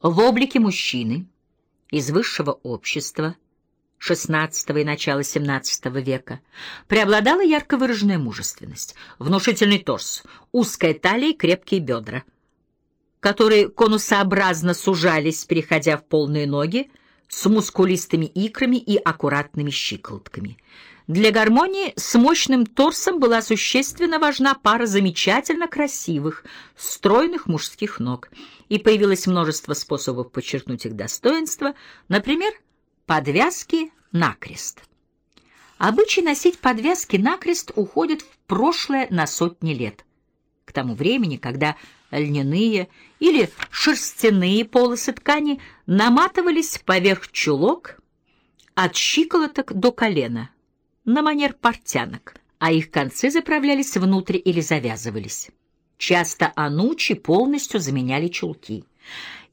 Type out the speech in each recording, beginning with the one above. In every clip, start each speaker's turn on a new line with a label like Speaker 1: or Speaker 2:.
Speaker 1: в облике мужчины из высшего общества XVI и начала XVII века преобладала ярко выраженная мужественность, внушительный торс, узкая талия и крепкие бедра, которые конусообразно сужались, переходя в полные ноги, с мускулистыми икрами и аккуратными щиколотками. Для гармонии с мощным торсом была существенно важна пара замечательно красивых, стройных мужских ног, и появилось множество способов подчеркнуть их достоинство, например, подвязки накрест. Обычай носить подвязки накрест уходит в прошлое на сотни лет. К тому времени, когда льняные или шерстяные полосы ткани наматывались поверх чулок от щиколоток до колена на манер портянок, а их концы заправлялись внутрь или завязывались. Часто анучи полностью заменяли чулки.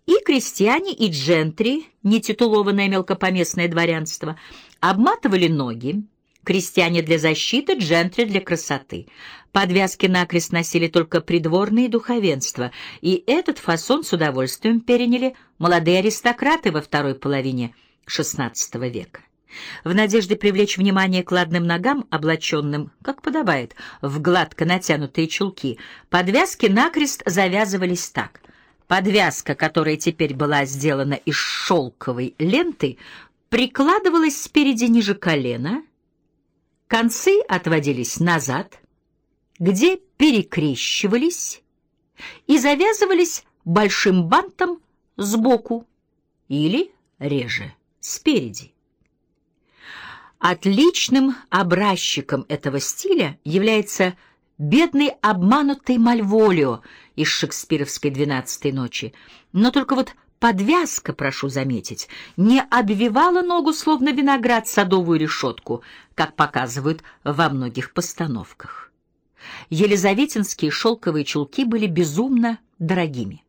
Speaker 1: И крестьяне, и джентри, нетитулованное мелкопоместное дворянство, обматывали ноги, крестьяне для защиты, джентри для красоты. Подвязки накрест носили только придворные духовенства, и этот фасон с удовольствием переняли молодые аристократы во второй половине XVI века. В надежде привлечь внимание к ладным ногам, облаченным, как подобает, в гладко натянутые чулки, подвязки накрест завязывались так. Подвязка, которая теперь была сделана из шелковой ленты, прикладывалась спереди ниже колена, концы отводились назад, где перекрещивались и завязывались большим бантом сбоку или, реже, спереди. Отличным образчиком этого стиля является бедный обманутый Мальволио из шекспировской «Двенадцатой ночи». Но только вот подвязка, прошу заметить, не обвивала ногу, словно виноград, садовую решетку, как показывают во многих постановках. Елизаветинские шелковые чулки были безумно дорогими.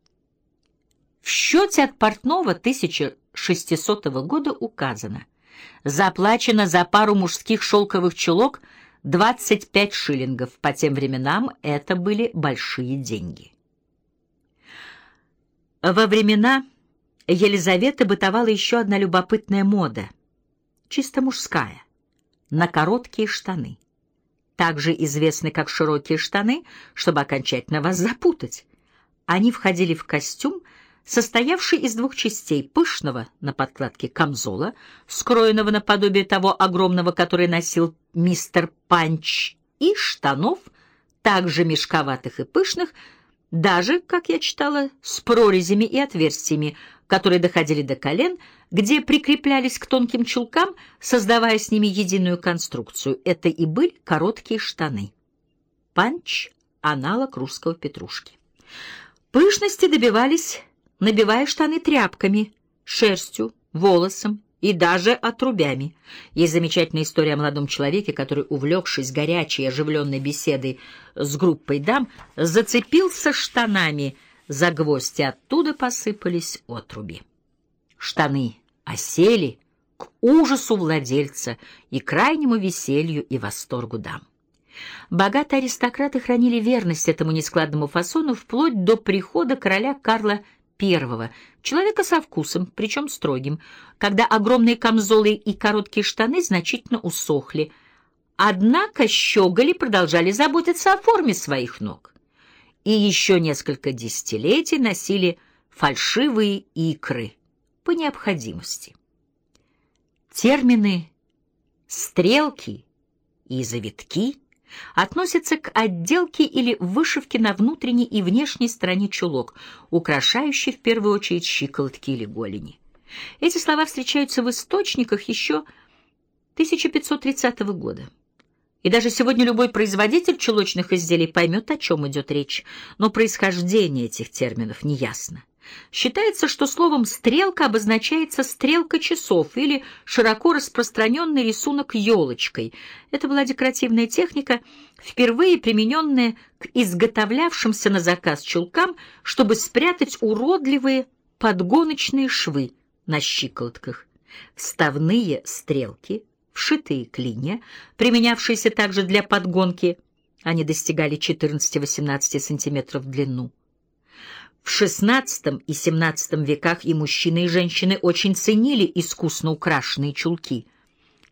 Speaker 1: В счете от портного 1600 года указано – Заплачено за пару мужских шелковых чулок 25 шиллингов. По тем временам это были большие деньги. Во времена Елизаветы бытовала еще одна любопытная мода, чисто мужская, на короткие штаны. Также известны как широкие штаны, чтобы окончательно вас запутать. Они входили в костюм, состоявший из двух частей пышного на подкладке камзола, скроенного наподобие того огромного, который носил мистер Панч, и штанов, также мешковатых и пышных, даже, как я читала, с прорезями и отверстиями, которые доходили до колен, где прикреплялись к тонким чулкам, создавая с ними единую конструкцию. Это и были короткие штаны. Панч — аналог русского петрушки. Пышности добивались набивая штаны тряпками, шерстью, волосом и даже отрубями. Есть замечательная история о молодом человеке, который, увлекшись горячей и оживленной беседой с группой дам, зацепился штанами за гвоздь, и оттуда посыпались отруби. Штаны осели к ужасу владельца и крайнему веселью и восторгу дам. Богатые аристократы хранили верность этому нескладному фасону вплоть до прихода короля Карла первого, человека со вкусом, причем строгим, когда огромные камзолы и короткие штаны значительно усохли. Однако щеголи продолжали заботиться о форме своих ног. И еще несколько десятилетий носили фальшивые икры по необходимости. Термины «стрелки» и «завитки» относятся к отделке или вышивке на внутренней и внешней стороне чулок, украшающей в первую очередь щиколотки или голени. Эти слова встречаются в источниках еще 1530 года. И даже сегодня любой производитель чулочных изделий поймет, о чем идет речь, но происхождение этих терминов неясно. Считается, что словом «стрелка» обозначается стрелка часов или широко распространенный рисунок елочкой. Это была декоративная техника, впервые примененная к изготовлявшимся на заказ чулкам, чтобы спрятать уродливые подгоночные швы на щиколотках. Вставные стрелки, вшитые клинья, применявшиеся также для подгонки, они достигали 14-18 см в длину. В XVI и XVII веках и мужчины, и женщины очень ценили искусно украшенные чулки,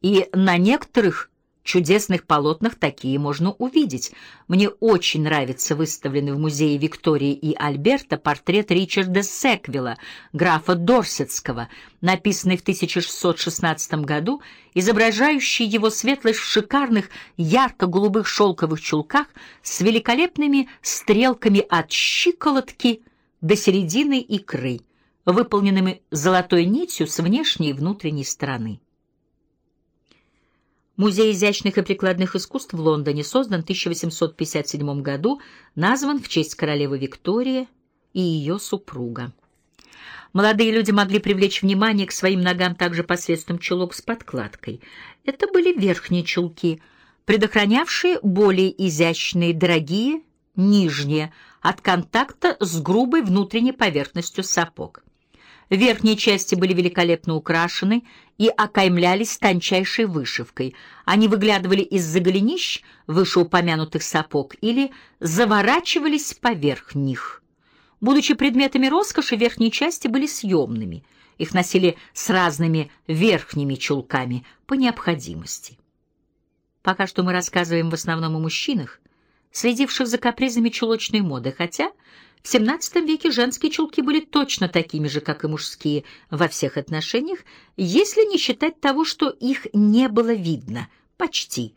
Speaker 1: и на некоторых чудесных полотнах такие можно увидеть. Мне очень нравится выставленный в музее Виктории и Альберта портрет Ричарда Секвилла, графа Дорсетского, написанный в 1616 году, изображающий его светлость в шикарных ярко-голубых шелковых чулках с великолепными стрелками от щиколотки до середины икры, выполненными золотой нитью с внешней и внутренней стороны. Музей изящных и прикладных искусств в Лондоне создан в 1857 году, назван в честь королевы Виктории и ее супруга. Молодые люди могли привлечь внимание к своим ногам также посредством чулок с подкладкой. Это были верхние чулки, предохранявшие более изящные, дорогие, нижние, от контакта с грубой внутренней поверхностью сапог. Верхние части были великолепно украшены и окаймлялись тончайшей вышивкой. Они выглядывали из-за голенищ вышеупомянутых сапог или заворачивались поверх них. Будучи предметами роскоши, верхние части были съемными. Их носили с разными верхними чулками по необходимости. Пока что мы рассказываем в основном о мужчинах, следивших за капризами чулочной моды, хотя в XVII веке женские чулки были точно такими же, как и мужские, во всех отношениях, если не считать того, что их не было видно, почти.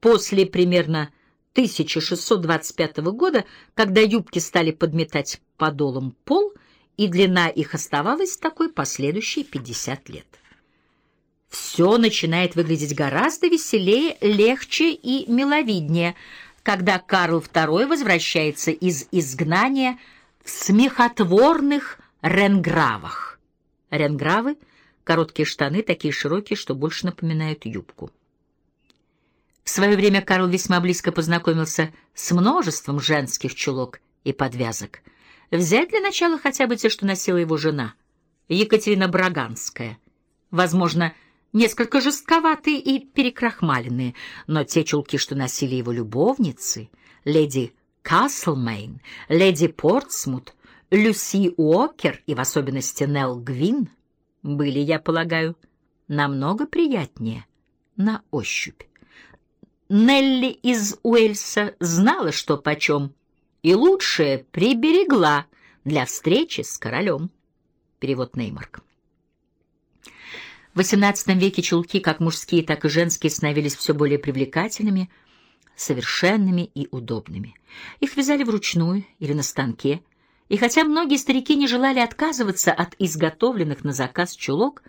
Speaker 1: После примерно 1625 года, когда юбки стали подметать подолом пол, и длина их оставалась такой последующие 50 лет. Все начинает выглядеть гораздо веселее, легче и миловиднее – когда Карл II возвращается из изгнания в смехотворных ренгравах. Ренгравы — короткие штаны, такие широкие, что больше напоминают юбку. В свое время Карл весьма близко познакомился с множеством женских чулок и подвязок. Взять для начала хотя бы те, что носила его жена, Екатерина Браганская. Возможно, несколько жестковатые и перекрахмаленные, но те чулки, что носили его любовницы, леди Каслмейн, леди Портсмут, Люси Уокер и в особенности Нелл Гвин, были, я полагаю, намного приятнее на ощупь. Нелли из Уэльса знала, что почем, и лучшее приберегла для встречи с королем. Перевод Неймарк. В XVIII веке чулки, как мужские, так и женские, становились все более привлекательными, совершенными и удобными. Их вязали вручную или на станке, и хотя многие старики не желали отказываться от изготовленных на заказ чулок,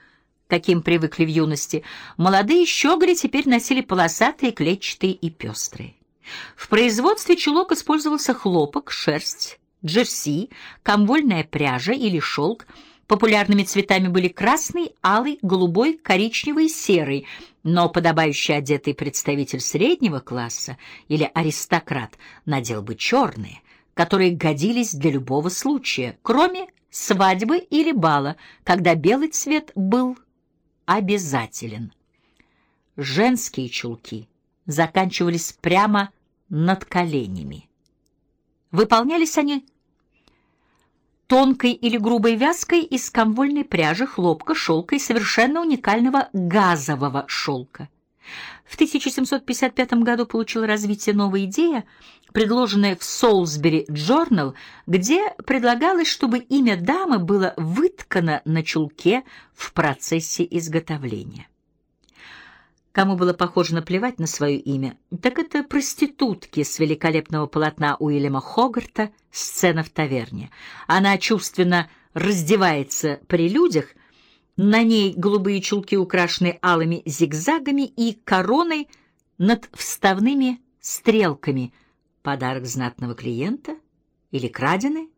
Speaker 1: каким привыкли в юности, молодые щеголи теперь носили полосатые, клетчатые и пестрые. В производстве чулок использовался хлопок, шерсть, джерси, комвольная пряжа или шелк, Популярными цветами были красный, алый, голубой, коричневый и серый, но подобающий одетый представитель среднего класса или аристократ надел бы черные, которые годились для любого случая, кроме свадьбы или бала, когда белый цвет был обязателен. Женские чулки заканчивались прямо над коленями. Выполнялись они тонкой или грубой вязкой из комвольной пряжи, хлопка, шелка и совершенно уникального газового шелка. В 1755 году получила развитие новая идея, предложенная в Солсбери Journal, где предлагалось, чтобы имя дамы было выткано на чулке в процессе изготовления. Кому было похоже наплевать на свое имя, так это проститутки с великолепного полотна Уильяма Хогарта «Сцена в таверне». Она чувственно раздевается при людях, на ней голубые чулки украшены алыми зигзагами и короной над вставными стрелками. Подарок знатного клиента или краденый,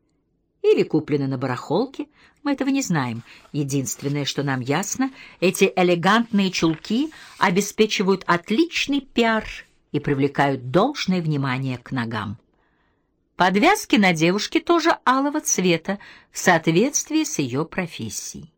Speaker 1: или куплены на барахолке, мы этого не знаем. Единственное, что нам ясно, эти элегантные чулки обеспечивают отличный пиар и привлекают должное внимание к ногам. Подвязки на девушке тоже алого цвета, в соответствии с ее профессией.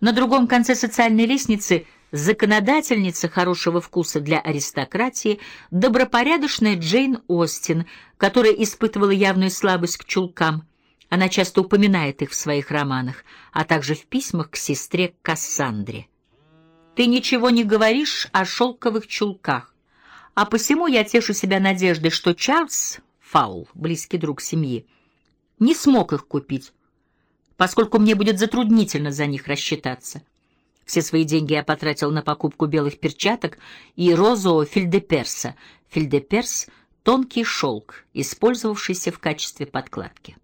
Speaker 1: На другом конце социальной лестницы законодательница хорошего вкуса для аристократии, добропорядочная Джейн Остин, которая испытывала явную слабость к чулкам – Она часто упоминает их в своих романах, а также в письмах к сестре Кассандре. «Ты ничего не говоришь о шелковых чулках, а посему я тешу себя надеждой, что Чарльз Фаул, близкий друг семьи, не смог их купить, поскольку мне будет затруднительно за них рассчитаться. Все свои деньги я потратил на покупку белых перчаток и розового фильдеперса. Фильдеперс — тонкий шелк, использовавшийся в качестве подкладки.